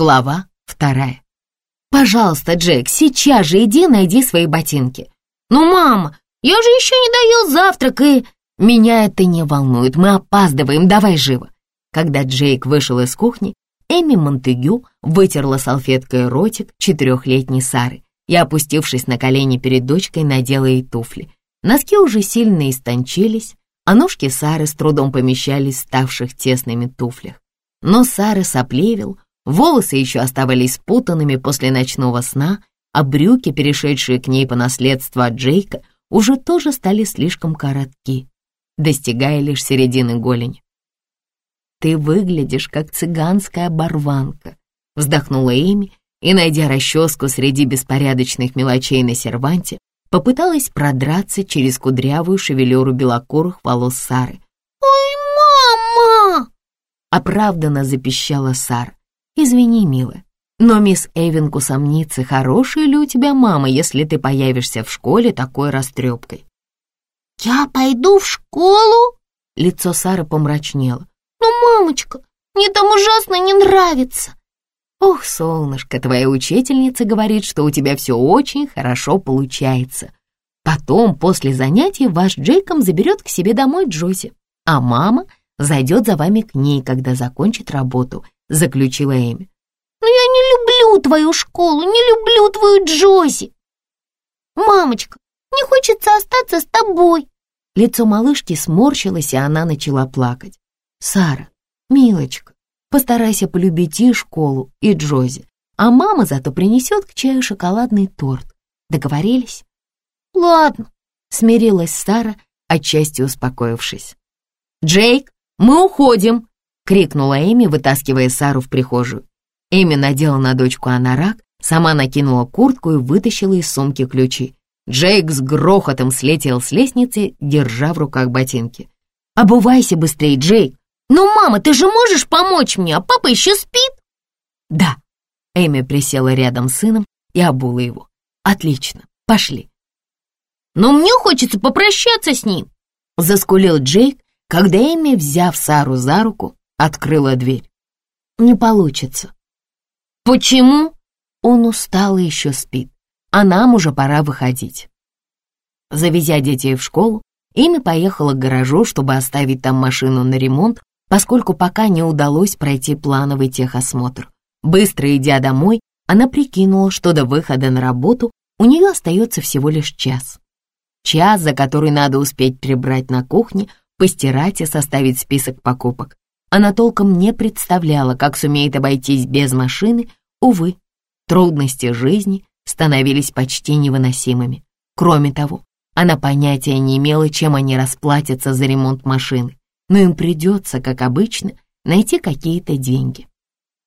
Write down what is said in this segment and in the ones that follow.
Глава вторая. «Пожалуйста, Джек, сейчас же иди найди свои ботинки». «Ну, мама, я же еще не доел завтрак и...» «Меня это не волнует, мы опаздываем, давай живо». Когда Джейк вышел из кухни, Эми Монтегю вытерла салфеткой ротик четырехлетней Сары и, опустившись на колени перед дочкой, надела ей туфли. Носки уже сильно истончились, а ножки Сары с трудом помещались в ставших тесными туфлях. Но Сара соплевил, волосы еще оставались спутанными после ночного сна, а брюки, перешедшие к ней по наследству от Джейка, уже тоже стали слишком коротки, достигая лишь середины голени. «Ты выглядишь, как цыганская оборванка», — вздохнула Эми и, найдя расческу среди беспорядочных мелочей на серванте, попыталась продраться через кудрявую шевелюру белокурых волос Сары. «Ой, мама!» — оправданно запищала Сара. «Извини, милая, но мисс Эвинг усомнится, хорошая ли у тебя мама, если ты появишься в школе такой растрепкой». «Я пойду в школу?» Лицо Сары помрачнело. «Но, мамочка, мне там ужасно не нравится». «Ох, солнышко, твоя учительница говорит, что у тебя все очень хорошо получается. Потом, после занятий, ваш Джейком заберет к себе домой Джози, а мама зайдет за вами к ней, когда закончит работу», — заключила Эми. «Но я не люблю твою школу, не люблю твою Джози. Мамочка, мне хочется остаться с тобой». Лицо малышки сморщилось, и она начала плакать. «Сара, милочка, постарайся полюбить и школу, и Джози, а мама зато принесет к чаю шоколадный торт. Договорились?» «Ладно», — смирилась Сара, отчасти успокоившись. «Джейк, мы уходим!» — крикнула Эми, вытаскивая Сару в прихожую. Эми надела на дочку анорак, сама накинула куртку и вытащила из сумки ключи. Джейк с грохотом слетел с лестницы, держа в руках ботинки. «Обувайся быстрее, Джейк!» «Ну, мама, ты же можешь помочь мне, а папа еще спит?» «Да». Эми присела рядом с сыном и обула его. «Отлично, пошли». «Но мне хочется попрощаться с ним», — заскулил Джейк, когда Эми, взяв Сару за руку, открыла дверь. «Не получится». «Почему?» Он устал и еще спит, а нам уже пора выходить. Завезя детей в школу, Эми поехала к гаражу, чтобы оставить там машину на ремонт, поскольку пока не удалось пройти плановый техосмотр. Быстро идя домой, она прикинула, что до выхода на работу у нее остается всего лишь час. Час, за который надо успеть прибрать на кухне, постирать и составить список покупок. Она толком не представляла, как сумеет обойтись без машины. Увы, трудности жизни становились почти невыносимыми. Кроме того, она понятия не имела, чем они расплатятся за ремонт машины но им придется, как обычно, найти какие-то деньги.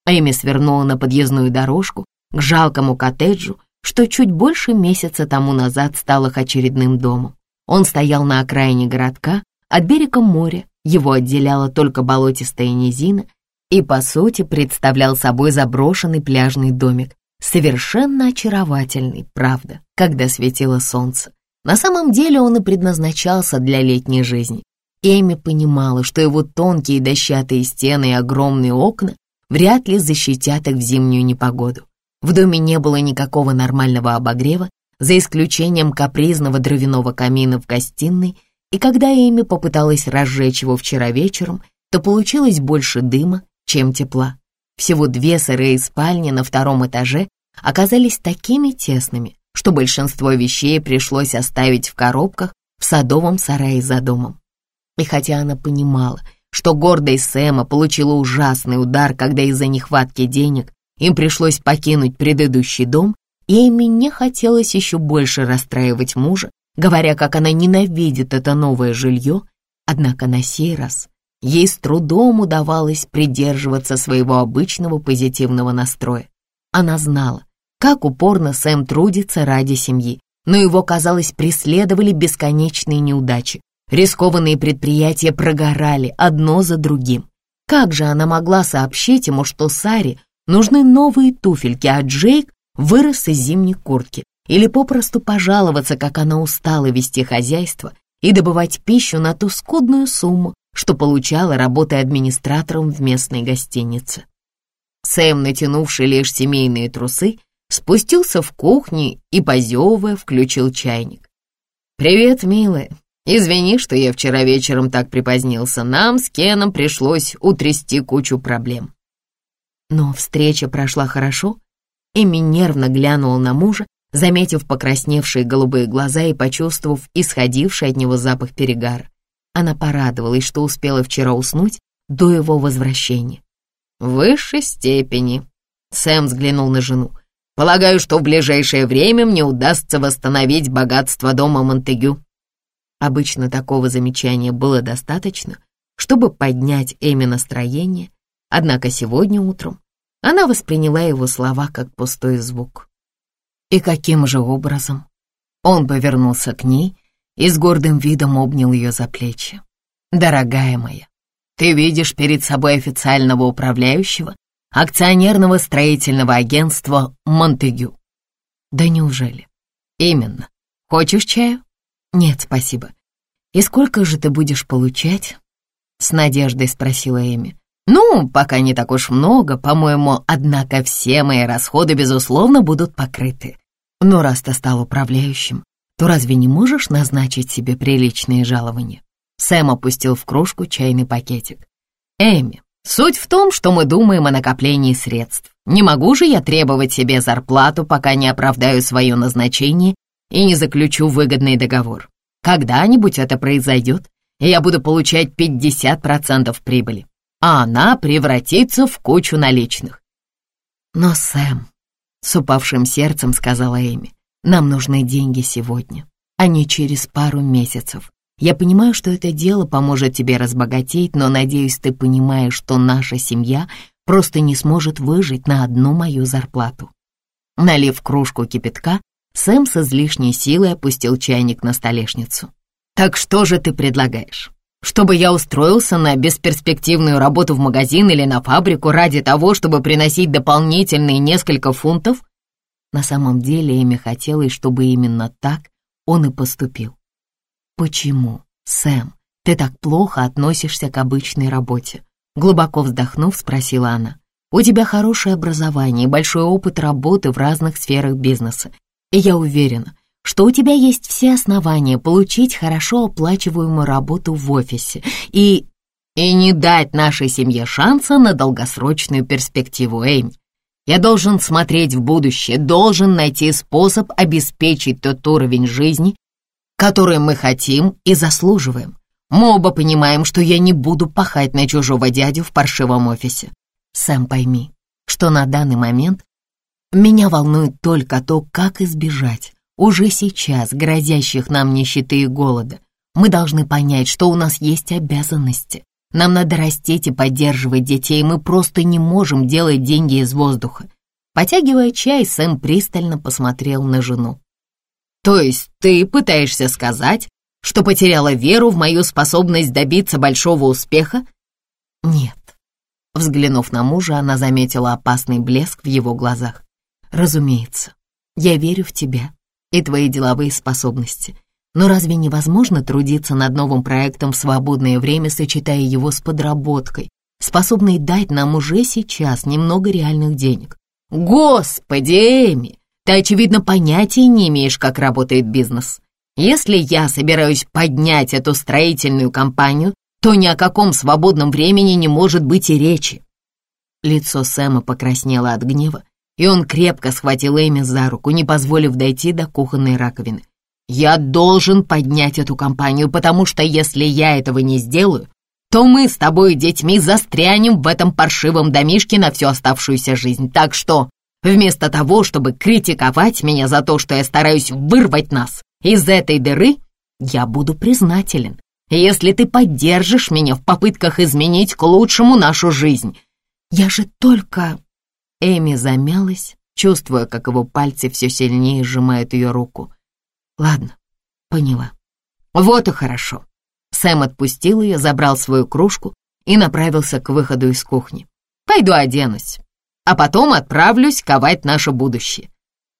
Эми свернула на подъездную дорожку к жалкому коттеджу, что чуть больше месяца тому назад стал их очередным домом. Он стоял на окраине городка, от берега моря его отделяла только болотистая низина и, по сути, представлял собой заброшенный пляжный домик, совершенно очаровательный, правда, когда светило солнце. На самом деле он и предназначался для летней жизни. Эми понимала, что его тонкие дощатые стены и огромные окна вряд ли защитят их в зимнюю непогоду. В доме не было никакого нормального обогрева, за исключением капризного дровяного камина в гостиной, и когда Эми попыталась разжечь его вчера вечером, то получилось больше дыма, чем тепла. Всего две сырые спальни на втором этаже оказались такими тесными, что большинство вещей пришлось оставить в коробках в садовом сарае за домом. И хотя она понимала, что гордость Сэма получила ужасный удар, когда из-за нехватки денег им пришлось покинуть предыдущий дом, Эми не хотелось еще больше расстраивать мужа, говоря, как она ненавидит это новое жилье, однако на сей раз ей с трудом удавалось придерживаться своего обычного позитивного настроя. Она знала, как упорно Сэм трудится ради семьи, но его, казалось, преследовали бесконечные неудачи, Рискованные предприятия прогорали одно за другим. Как же она могла сообщить ему, что Саре нужны новые туфельки, а Джейк вырос из зимней куртки? Или попросту пожаловаться, как она устала вести хозяйство и добывать пищу на ту скудную сумму, что получала, работая администратором в местной гостинице? Сэм, натянувший лишь семейные трусы, спустился в кухню и, позевывая, включил чайник. «Привет, милая. Извини, что я вчера вечером так припозднился. Нам с Кеном пришлось утрясти кучу проблем». Но встреча прошла хорошо. Эми нервно глянула на мужа, заметив покрасневшие голубые глаза и почувствовав исходивший от него запах перегара. Она порадовалась, что успела вчера уснуть до его возвращения. «В высшей степени», — Сэм взглянул на жену. «Полагаю, что в ближайшее время мне удастся восстановить богатство дома Монтегю». Обычно такого замечания было достаточно, чтобы поднять Эми настроение, однако сегодня утром она восприняла его слова как пустой звук. И каким же образом? Он повернулся к ней и с гордым видом обнял ее за плечи. «Дорогая моя, ты видишь перед собой официального управляющего акционерного строительного агентства «Монтегю». Да неужели? Именно. Хочешь чаю? Нет, спасибо. И сколько же ты будешь получать? С надеждой спросила Эми. Ну, пока не так уж много, по-моему, однако все мои расходы, безусловно, будут покрыты. Но раз ты стал управляющим, то разве не можешь назначить себе приличные жалования? Сэм опустил в кружку чайный пакетик. Эми, суть в том, что мы думаем о накоплении средств. Не могу же я требовать себе зарплату, пока не оправдаю свое назначение и не заключу выгодный договор. Когда-нибудь это произойдет, и я буду получать 50% прибыли, а она превратится в кучу наличных. Но, Сэм, с упавшим сердцем сказала Эми. «Нам нужны деньги сегодня, а не через пару месяцев. Я понимаю, что это дело поможет тебе разбогатеть, но надеюсь, ты понимаешь, что наша семья просто не сможет выжить на одну мою зарплату». Налив кружку кипятка, Сэм с излишней силой опустил чайник на столешницу. «Так что же ты предлагаешь? Чтобы я устроился на бесперспективную работу в магазин или на фабрику ради того, чтобы приносить дополнительные несколько фунтов? На самом деле Эми хотелось, чтобы именно так он и поступил. «Почему, Сэм, ты так плохо относишься к обычной работе?» Глубоко вздохнув, спросила она. «У тебя хорошее образование и большой опыт работы в разных сферах бизнеса, и я уверена, что у тебя есть все основания получить хорошо оплачиваемую работу в офисе и... и не дать нашей семье шанса на долгосрочную перспективу, Эйми. Я должен смотреть в будущее, должен найти способ обеспечить тот уровень жизни, который мы хотим и заслуживаем. Мы оба понимаем, что я не буду пахать на чужого дядю в паршивом офисе. Сам пойми, что на данный момент меня волнует только то, как избежать уже сейчас грозящих нам нищеты и голода. Мы должны понять, что у нас есть обязанности. Нам надо растить и поддерживать детей, мы просто не можем делать деньги из воздуха. Потягивая чай, Сэм пристально посмотрел на жену. «То есть ты пытаешься сказать, что потеряла веру в мою способность добиться большого успеха?» «Нет». Взглянув на мужа, она заметила опасный блеск в его глазах. «Разумеется, я верю в тебя и твои деловые способности. Но разве невозможно трудиться над новым проектом в свободное время, сочетая его с подработкой, способной дать нам уже сейчас немного реальных денег? Господи, Эми, ты, очевидно, понятия не имеешь, как работает бизнес. Если я собираюсь поднять эту строительную компанию, то ни о каком свободном времени не может быть и речи. Лицо Сэма покраснело от гнева, и он крепко схватил Эми за руку, не позволив дойти до кухонной раковины. «Я должен поднять эту компанию, потому что если я этого не сделаю, то мы с тобой и детьми застрянем в этом паршивом домишке на всю оставшуюся жизнь. Так что вместо того, чтобы критиковать меня за то, что я стараюсь вырвать нас из этой дыры, я буду признателен, если ты поддержишь меня в попытках изменить к лучшему нашу жизнь. Я же только Эми замялась, чувствуя, как его пальцы все сильнее сжимают ее руку. «Ладно, поняла. Вот и хорошо». Сэм отпустил ее, забрал свою кружку и направился к выходу из кухни. «Пойду оденусь, а потом отправлюсь ковать наше будущее».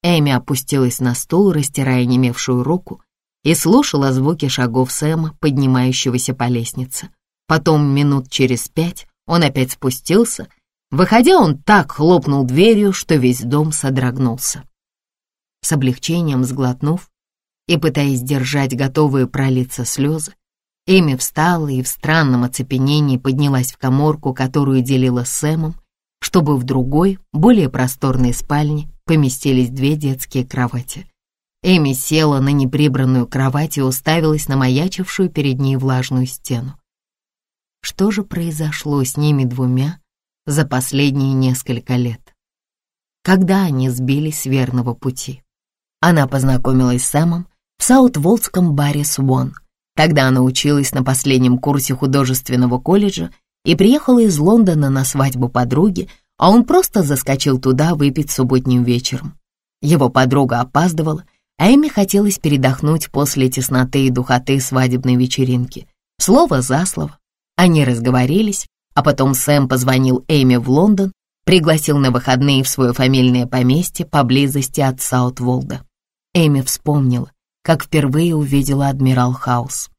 Эми опустилась на стул, растирая немевшую руку, и слушала звуки шагов Сэма, поднимающегося по лестнице. Потом, минут через пять, он опять спустился Выходя, он так хлопнул дверью, что весь дом содрогнулся. С облегчением сглотнув и пытаясь держать готовые пролиться слезы, Эми встала и в странном оцепенении поднялась в коморку, которую делила с Сэмом, чтобы в другой, более просторной спальне поместились две детские кровати. Эми села на неприбранную кровать и уставилась на маячившую перед ней влажную стену. Что же произошло с ними двумя за последние несколько лет? Когда они сбились с верного пути? Она познакомилась с Сэмом в Саут-Волдском баре «Свон», Тогда она училась на последнем курсе художественного колледжа и приехала из Лондона на свадьбу подруги, а он просто заскочил туда выпить субботним вечером. Его подруга опаздывала, а Эми хотелось передохнуть после тесноты и духоты свадебной вечеринки. Слово за слово. Они разговорились, а потом Сэм позвонил Эми в Лондон, пригласил на выходные в свое фамильное поместье поблизости от Саут-Волда. Эми вспомнила, как впервые увидела Адмирал Хаус.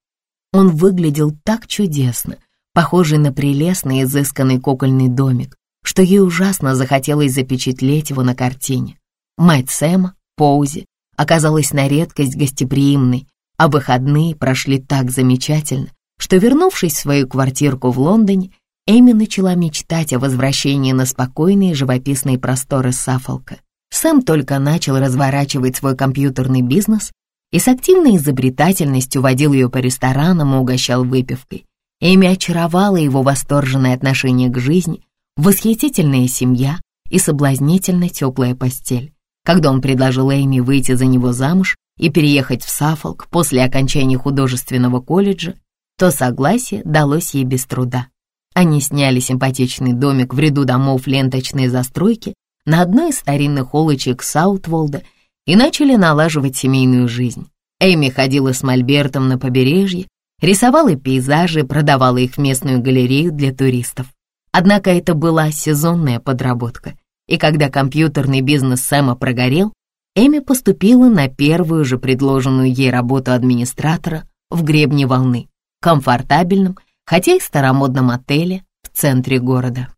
Он выглядел так чудесно, похожий на прелестный изысканный кукольный домик, что ей ужасно захотелось запечатлеть его на картине. Мать Сэма, Поузи, оказалась на редкость гостеприимной, а выходные прошли так замечательно, что, вернувшись в свою квартирку в Лондоне, Эми начала мечтать о возвращении на спокойные живописные просторы Саффолка. Сэм только начал разворачивать свой компьютерный бизнес, и с активной изобретательностью водил ее по ресторанам и угощал выпивкой. Эми очаровала его восторженное отношение к жизни, восхитительная семья и соблазнительно теплая постель. Когда он предложил Эми выйти за него замуж и переехать в Саффолк после окончания художественного колледжа, то согласие далось ей без труда. Они сняли симпатичный домик в ряду домов ленточной застройки на одной из старинных улочек Саутволда и начали налаживать семейную жизнь. Эми ходила с мольбертом на побережье, рисовала пейзажи, продавала их в местную галерею для туристов. Однако это была сезонная подработка, и когда компьютерный бизнес Сэма прогорел, Эми поступила на первую же предложенную ей работу администратора в гребне волны, комфортабельном, хотя и старомодном отеле в центре города.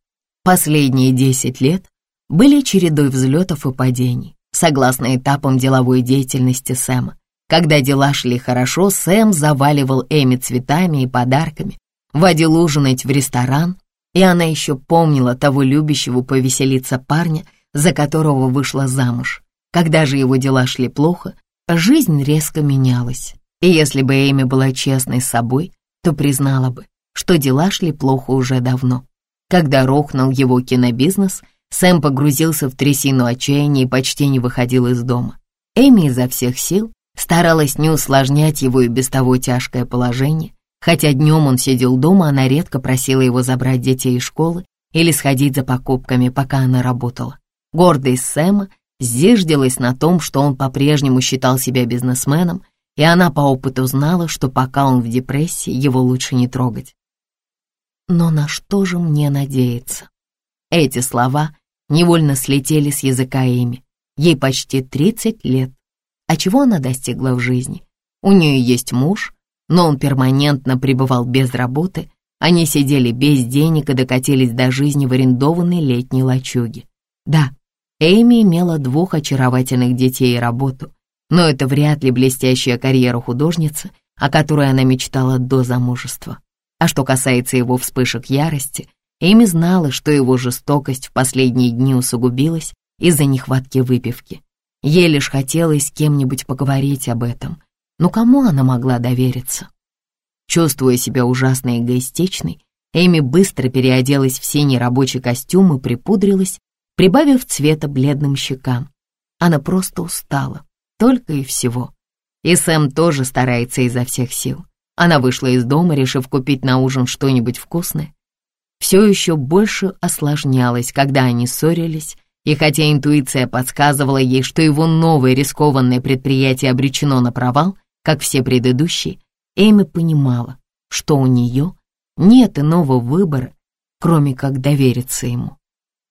Последние 10 лет были чередой взлетов и падений согласно этапам деловой деятельности Сэма. Когда дела шли хорошо, Сэм заваливал Эми цветами и подарками, водил ужинать в ресторан, и она еще помнила того любящего повеселиться парня, за которого вышла замуж. Когда же его дела шли плохо, жизнь резко менялась. И если бы Эми была честной с собой, то признала бы, что дела шли плохо уже давно. Когда рухнул его кинобизнес — Сэм погрузился в трясину отчаяния и почти не выходил из дома. Эми изо всех сил старалась не усложнять его и без того тяжкое положение. Хотя днем он сидел дома, она редко просила его забрать детей из школы или сходить за покупками, пока она работала. Гордость Сэма зиждилась на том, что он по-прежнему считал себя бизнесменом, и она по опыту знала, что пока он в депрессии, его лучше не трогать. Но на что же мне надеяться? Эти слова невольно слетели с языка Эми. Ей почти 30 лет. А чего она достигла в жизни? У нее есть муж, но он перманентно пребывал без работы. Они сидели без денег и докатились до жизни в арендованной летней лачуге. Да, Эми имела двух очаровательных детей и работу, но это вряд ли блестящая карьера художницы, о которой она мечтала до замужества. А что касается его вспышек ярости, Эми знала, что его жестокость в последние дни усугубилась из-за нехватки выпивки. Ей лишь хотелось с кем-нибудь поговорить об этом. Но кому она могла довериться? Чувствуя себя ужасно эгоистичной, Эми быстро переоделась в синий рабочий костюм и припудрилась, прибавив цвета бледным щекам. Она просто устала, только и всего. И Сэм тоже старается изо всех сил. Она вышла из дома, решив купить на ужин что-нибудь вкусное, все еще больше осложнялось, когда они ссорились, и хотя интуиция подсказывала ей, что его новое рискованное предприятие обречено на провал, как все предыдущие, Эми понимала, что у нее нет иного выбора, кроме как довериться ему.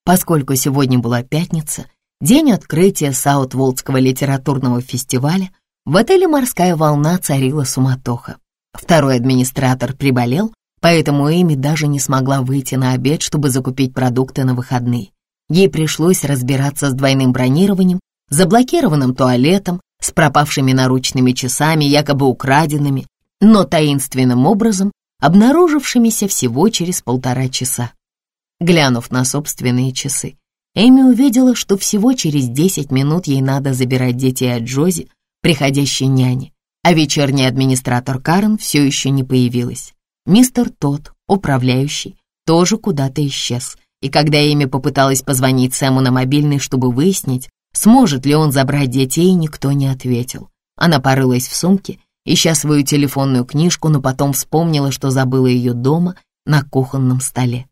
Поскольку сегодня была пятница, день открытия Саутволдского литературного фестиваля, в отеле «Морская волна» царила суматоха. Второй администратор приболел, поэтому Эми даже не смогла выйти на обед, чтобы закупить продукты на выходные. Ей пришлось разбираться с двойным бронированием, заблокированным туалетом, с пропавшими наручными часами, якобы украденными, но таинственным образом обнаружившимися всего через полтора часа. Глянув на собственные часы, Эми увидела, что всего через 10 минут ей надо забирать детей от Джози, приходящей няни, а вечерний администратор Карен все еще не появилась. Мистер Тот, управляющий, тоже куда-то исчез, и когда Эми попыталась позвонить Сэму на мобильный, чтобы выяснить, сможет ли он забрать детей, никто не ответил. Она порылась в сумке, ища свою телефонную книжку, но потом вспомнила, что забыла ее дома на кухонном столе.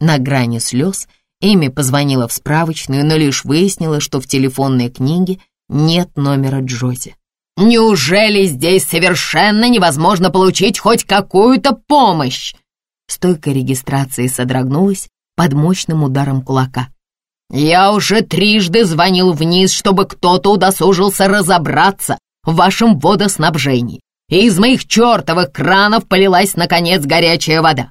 На грани слез Эми позвонила в справочную, но лишь выяснила, что в телефонной книге нет номера Джози. «Неужели здесь совершенно невозможно получить хоть какую-то помощь?» Стойка регистрации содрогнулась под мощным ударом кулака. «Я уже трижды звонил вниз, чтобы кто-то удосужился разобраться в вашем водоснабжении, и из моих чертовых кранов полилась, наконец, горячая вода».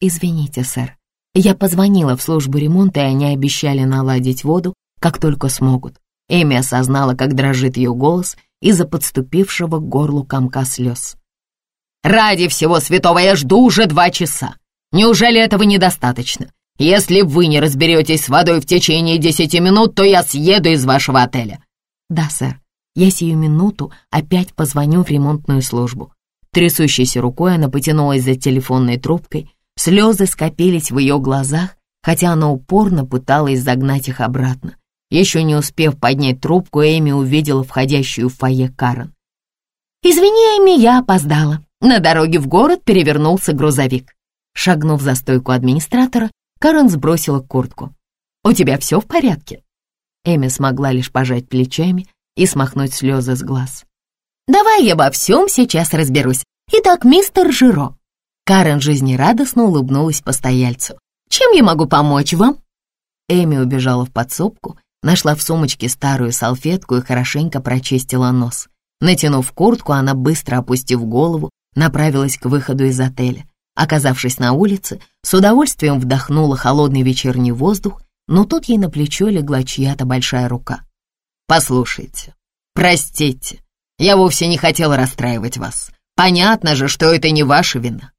«Извините, сэр, я позвонила в службу ремонта, и они обещали наладить воду, как только смогут. Эми осознала, как дрожит ее голос из-за подступившего к горлу комка слез. «Ради всего святого я жду уже два часа. Неужели этого недостаточно? Если вы не разберетесь с водой в течение десяти минут, то я съеду из вашего отеля». «Да, сэр. Я сию минуту опять позвоню в ремонтную службу». Трясущейся рукой она потянулась за телефонной трубкой, Слезы скопились в ее глазах, хотя она упорно пыталась загнать их обратно. Еще не успев поднять трубку, Эми увидела входящую в фойе Карен. «Извини, Эми, я опоздала. На дороге в город перевернулся грузовик». Шагнув за стойку администратора, Карен сбросила куртку. «У тебя все в порядке?» Эми смогла лишь пожать плечами и смахнуть слезы с глаз. «Давай я во всем сейчас разберусь. Итак, мистер Жиро, Карен жизнерадостно улыбнулась постояльцу. «Чем я могу помочь вам?» Эми убежала в подсобку, нашла в сумочке старую салфетку и хорошенько прочистила нос. Натянув куртку, она, быстро опустив голову, направилась к выходу из отеля. Оказавшись на улице, с удовольствием вдохнула холодный вечерний воздух, но тут ей на плечо легла чья-то большая рука. «Послушайте, простите, я вовсе не хотела расстраивать вас. Понятно же, что это не ваша вина.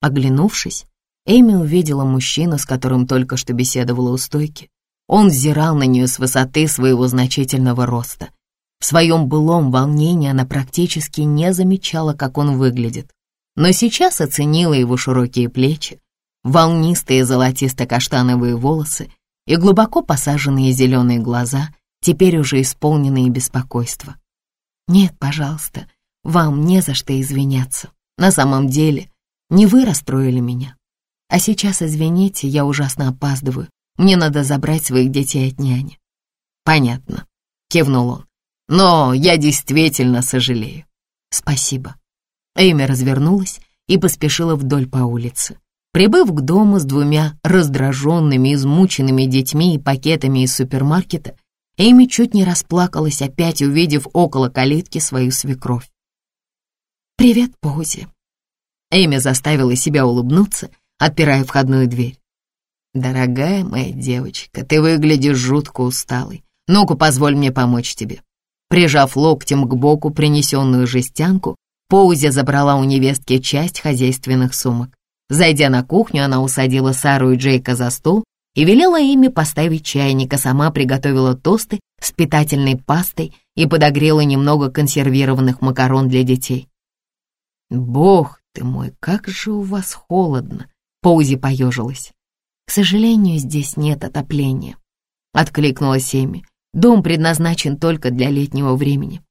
Оглянувшись, Эми увидела мужчину, с которым только что беседовала у стойки. Он взирал на нее с высоты своего значительного роста. В своем былом волнении она практически не замечала, как он выглядит, но сейчас оценила его широкие плечи, волнистые золотисто-каштановые волосы и глубоко посаженные зеленые глаза, теперь уже исполненные беспокойства. «Нет, пожалуйста, вам не за что извиняться. На самом деле, не вы расстроили меня. А сейчас, извините, я ужасно опаздываю. Мне надо забрать своих детей от няни». «Понятно», — кивнул он. «Но я действительно сожалею». «Спасибо». Эми развернулась и поспешила вдоль по улице. Прибыв к дому с двумя раздраженными, измученными детьми и пакетами из супермаркета, Эми чуть не расплакалась, опять увидев около калитки свою свекровь. «Привет, Поузи», Эми заставила себя улыбнуться, отпирая входную дверь. «Дорогая моя девочка, ты выглядишь жутко усталой. Ну-ка, позволь мне помочь тебе». Прижав локтем к боку принесенную жестянку, Поузи забрала у невестки часть хозяйственных сумок. Зайдя на кухню, она усадила Сару и Джейка за стол и велела ими поставить чайник, а сама приготовила тосты с питательной пастой и подогрела немного консервированных макарон для детей. «Бог ты мой, как же у вас холодно!» Поузи поежилась. «К сожалению, здесь нет отопления», — откликнулась Эми. «Дом предназначен только для летнего времени».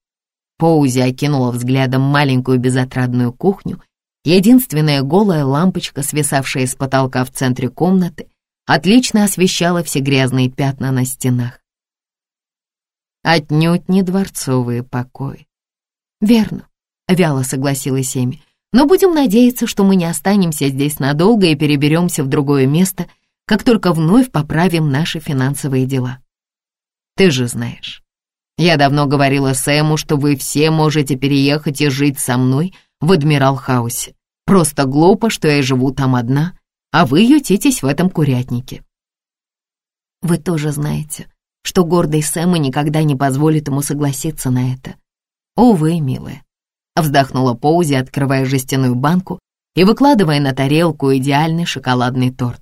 Поузи окинула взглядом маленькую безотрадную кухню. Единственная голая лампочка, свисавшая с потолка в центре комнаты, отлично освещала все грязные пятна на стенах. Отнюдь не дворцовые покои. «Верно», — вяло согласилась Эми. Но будем надеяться, что мы не останемся здесь надолго и переберемся в другое место, как только вновь поправим наши финансовые дела. Ты же знаешь, я давно говорила Сэму, что вы все можете переехать и жить со мной в Адмирал Хаусе. Просто глупо, что я живу там одна, а вы ютитесь в этом курятнике. Вы тоже знаете, что гордый Сэма никогда не позволит ему согласиться на это. Увы, милая. Вздохнула Поузи, открывая жестяную банку и выкладывая на тарелку идеальный шоколадный торт.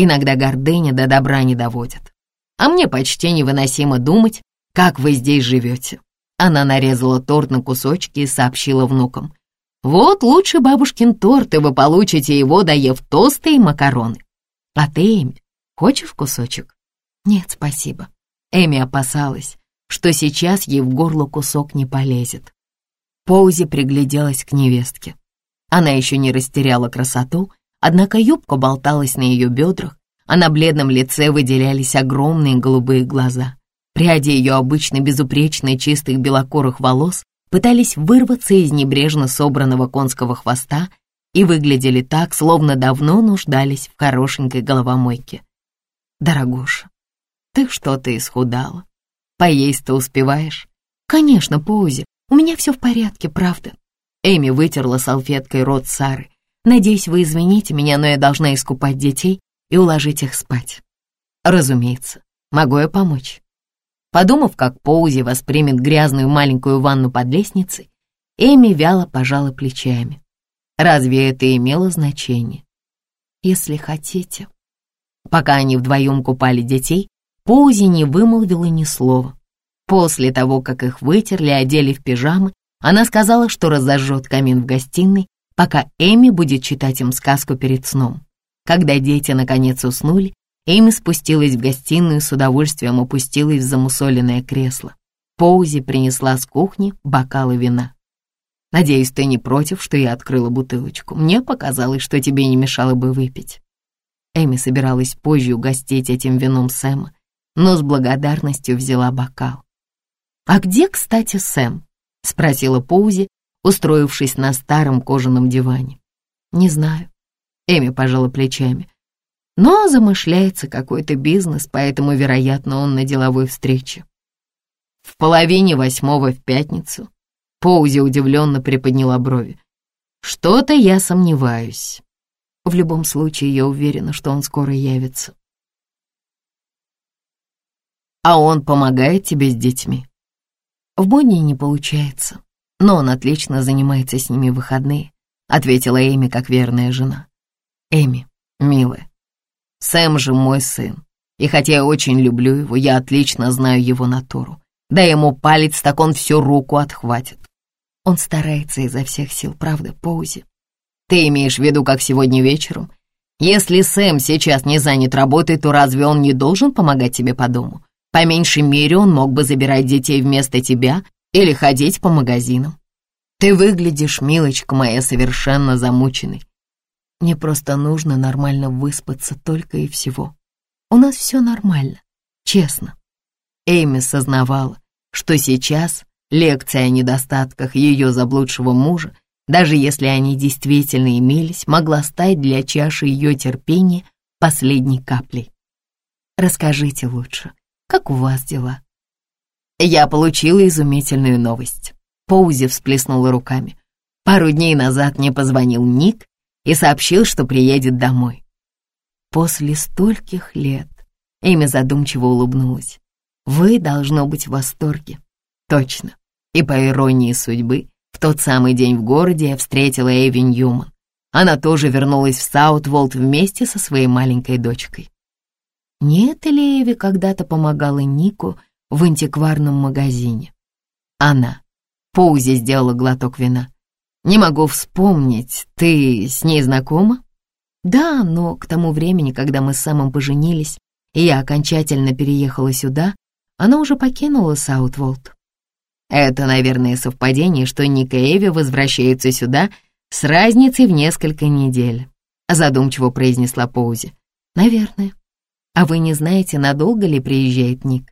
Иногда гордыня до добра не доводит. А мне почти невыносимо думать, как вы здесь живете. Она нарезала торт на кусочки и сообщила внукам. «Вот лучший бабушкин торт, и вы получите его, доев тосты и макароны. А ты, Эми, хочешь кусочек?» «Нет, спасибо». Эми опасалась, что сейчас ей в горло кусок не полезет. Поузи пригляделась к невестке. Она еще не растеряла красоту, однако юбка болталась на ее бедрах, а на бледном лице выделялись огромные голубые глаза. Пряди ее обычно безупречно чистых белокурых волос пытались вырваться из небрежно собранного конского хвоста и выглядели так, словно давно нуждались в хорошенькой головомойке. «Дорогуша, ты что-то исхудала. Поесть-то успеваешь?» «Конечно, Поузи, у меня все в порядке, правда». Эми вытерла салфеткой рот Сары. «Надеюсь, вы извините меня, но я должна искупать детей и уложить их спать». «Разумеется. Могу я помочь?» Подумав, как Поузи воспримет грязную маленькую ванну под лестницей, Эми вяло пожала плечами. Разве это имело значение? Если хотите. Пока они вдвоем купали детей, Поузи не вымолвила ни слова. После того, как их вытерли и одели в пижамы, она сказала, что разожжет камин в гостиной, пока Эми будет читать им сказку перед сном. Когда дети наконец уснули, Эми спустилась в гостиную и с удовольствием опустилась в замусоленное кресло. Поузи принесла с кухни бокалы вина. «Надеюсь, ты не против, что я открыла бутылочку. Мне показалось, что тебе не мешало бы выпить». Эми собиралась позже угостить этим вином Сэма, но с благодарностью взяла бокал. «А где, кстати, Сэм?» — спросила Поузи, устроившись на старом кожаном диване. «Не знаю». Эми пожала плечами. Но замышляется какой-то бизнес, поэтому, вероятно, он на деловой встрече. В половине восьмого в пятницу Поузи удивленно приподняла брови. Что-то я сомневаюсь. В любом случае, я уверена, что он скоро явится. А он помогает тебе с детьми? В будни не получается, но он отлично занимается с ними в выходные, ответила Эми как верная жена. Эми, милая, Сэм же мой сын. И хотя я очень люблю его, я отлично знаю его натуру. Дай ему палец, так он всю руку отхватит. Он старается изо всех сил, правда, Поузи? Ты имеешь в виду, как сегодня вечером? Если Сэм сейчас не занят работой, то разве он не должен помогать тебе по дому? По меньшей мере он мог бы забирать детей вместо тебя или ходить по магазинам. Ты выглядишь, милочка моя, совершенно замученной. Мне просто нужно нормально выспаться только и всего. У нас все нормально, честно. Эми сознавала, что сейчас лекция о недостатках ее заблудшего мужа, даже если они действительно имелись, могла стать для чаши ее терпения последней каплей. Расскажите лучше, как у вас дела? Я получила изумительную новость. Поузи всплеснула руками. Пару дней назад мне позвонил Ник и сообщил, что приедет домой. После стольких лет Эми задумчиво улыбнулась. Вы должно быть в восторге. Точно. И по иронии судьбы, в тот самый день в городе я встретила Эви Ньюман. Она тоже вернулась в Саутволд вместе со своей маленькой дочкой. Нет ли Эви когда-то помогала Нику в антикварном магазине? Она. Поузи сделала глоток вина. Не могу вспомнить, ты с ней знакома? Да, но к тому времени, когда мы с Сэмом поженились, и я окончательно переехала сюда, она уже покинула Саутволд. Это, наверное, совпадение, что Ник и Эви возвращаются сюда с разницей в несколько недель, задумчиво произнесла Поузи. Наверное. А вы не знаете, надолго ли приезжает Ник?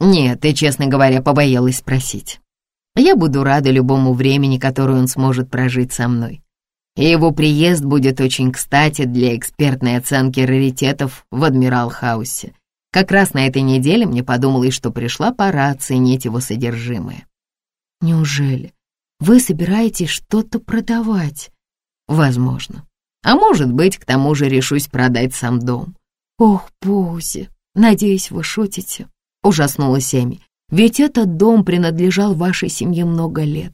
Нет, и, честно говоря, побоялась спросить. Я буду рада любому времени, которое он сможет прожить со мной. И его приезд будет очень кстати для экспертной оценки раритетов в Адмирал-хаусе. Как раз на этой неделе мне подумалось, что пришла пора оценить его содержимое. Неужели вы собираетесь что-то продавать? Возможно. А может быть, к тому же решусь продать сам дом. Ох, Пузи, надеюсь, вы шутите. Ужаснулась Эми. Ведь этот дом принадлежал вашей семье много лет.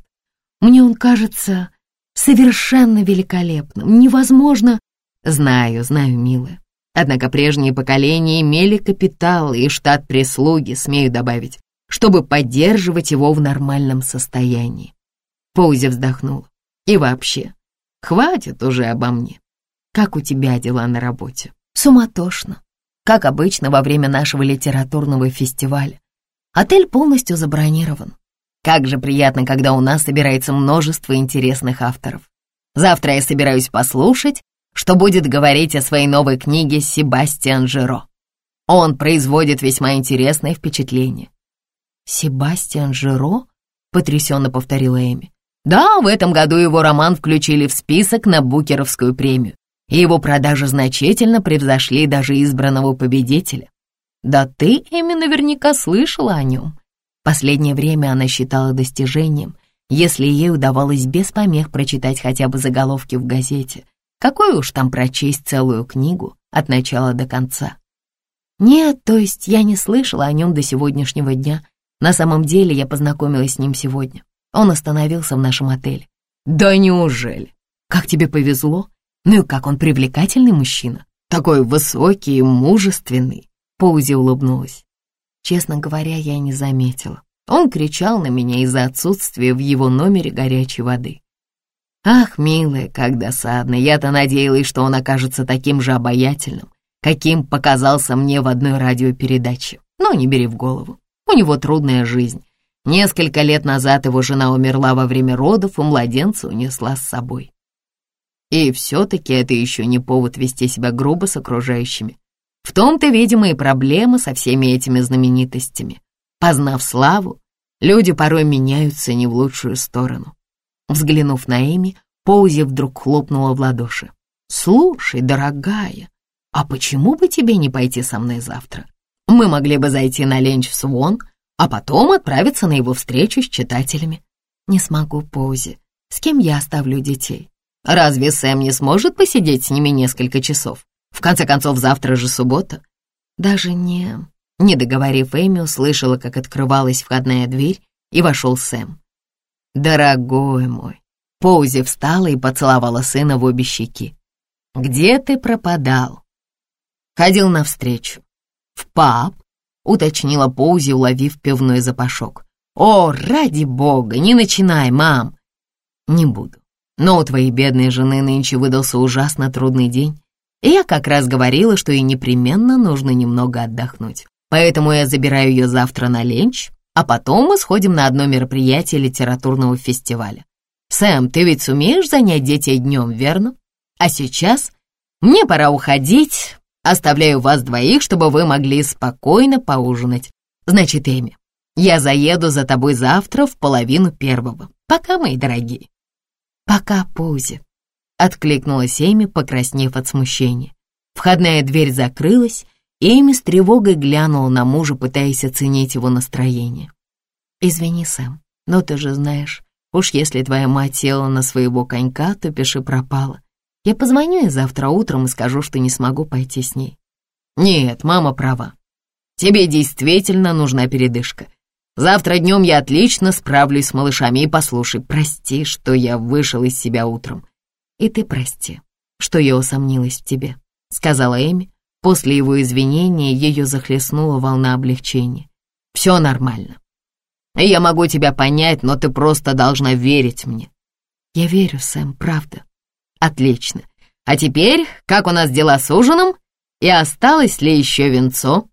Мне он кажется совершенно великолепным. Невозможно... Знаю, знаю, милая. Однако прежние поколения имели капитал и штат прислуги, смею добавить, чтобы поддерживать его в нормальном состоянии. Паузи вздохнула. И вообще, хватит уже обо мне. Как у тебя дела на работе? Суматошно. Как обычно во время нашего литературного фестиваля. Отель полностью забронирован. Как же приятно, когда у нас собирается множество интересных авторов. Завтра я собираюсь послушать, что будет говорить о своей новой книге Себастьян Жиро. Он производит весьма интересное впечатление. «Себастьян Жиро?» — потрясенно повторила Эми. «Да, в этом году его роман включили в список на Букеровскую премию, и его продажи значительно превзошли даже избранного победителя. Да ты, Эми, наверняка слышала о нем. Последнее время она считала достижением, если ей удавалось без помех прочитать хотя бы заголовки в газете. Какой уж там прочесть целую книгу от начала до конца. Нет, то есть я не слышала о нем до сегодняшнего дня. На самом деле я познакомилась с ним сегодня. Он остановился в нашем отеле. Да неужели? Как тебе повезло? Ну и как он привлекательный мужчина. Такой высокий и мужественный. Поузи улыбнулась. Честно говоря, я не заметила. Он кричал на меня из-за отсутствия в его номере горячей воды. Ах, милая, как досадно. Я-то надеялась, что он окажется таким же обаятельным, каким показался мне в одной радиопередаче. Но не бери в голову. У него трудная жизнь. Несколько лет назад его жена умерла во время родов, и младенца унесла с собой. И все-таки это еще не повод вести себя грубо с окружающими. В том-то, видимо, и проблема со всеми этими знаменитостями. Познав славу, люди порой меняются не в лучшую сторону. Взглянув на Эми, Поузи вдруг хлопнула в ладоши. «Слушай, дорогая, а почему бы тебе не пойти со мной завтра? Мы могли бы зайти на ленч в Свон, а потом отправиться на его встречу с читателями». «Не смогу, Поузи. С кем я оставлю детей?» «Разве Сэм не сможет посидеть с ними несколько часов? В конце концов, завтра же суббота. Даже не... Не договорив, Эми услышала, как открывалась входная дверь, и вошел Сэм. «Дорогой мой!» Поузи встала и поцеловала сына в обе щеки. «Где ты пропадал?» Ходил навстречу. «В паб?» — уточнила Поузи, уловив пивной запашок. «О, ради бога, не начинай, мам!» «Не буду. Но у твоей бедной жены нынче выдался ужасно трудный день. И я как раз говорила, что ей непременно нужно немного отдохнуть. Поэтому я забираю ее завтра на ленч, а потом мы сходим на одно мероприятие литературного фестиваля. Сэм, ты ведь сумеешь занять детей днем, верно? А сейчас мне пора уходить. Оставляю вас двоих, чтобы вы могли спокойно поужинать. Значит, Эми, я заеду за тобой завтра в половину первого. Пока, мои дорогие. Пока, Пузи. Откликнулась Эми, покраснев от смущения. Входная дверь закрылась, и Эми с тревогой глянула на мужа, пытаясь оценить его настроение. «Извини, Сэм, но ты же знаешь, уж если твоя мать села на своего конька, то пиши пропала. Я позвоню ей завтра утром и скажу, что не смогу пойти с ней». «Нет, мама права. Тебе действительно нужна передышка. Завтра днем я отлично справлюсь с малышами. И послушай, прости, что я вышел из себя утром. «И ты прости, что я усомнилась в тебе», — сказала Эми. После его извинения ее захлестнула волна облегчения. «Все нормально. Я могу тебя понять, но ты просто должна верить мне». «Я верю, Сэм, правда». «Отлично. А теперь, как у нас дела с ужином? И осталось ли еще венцо?»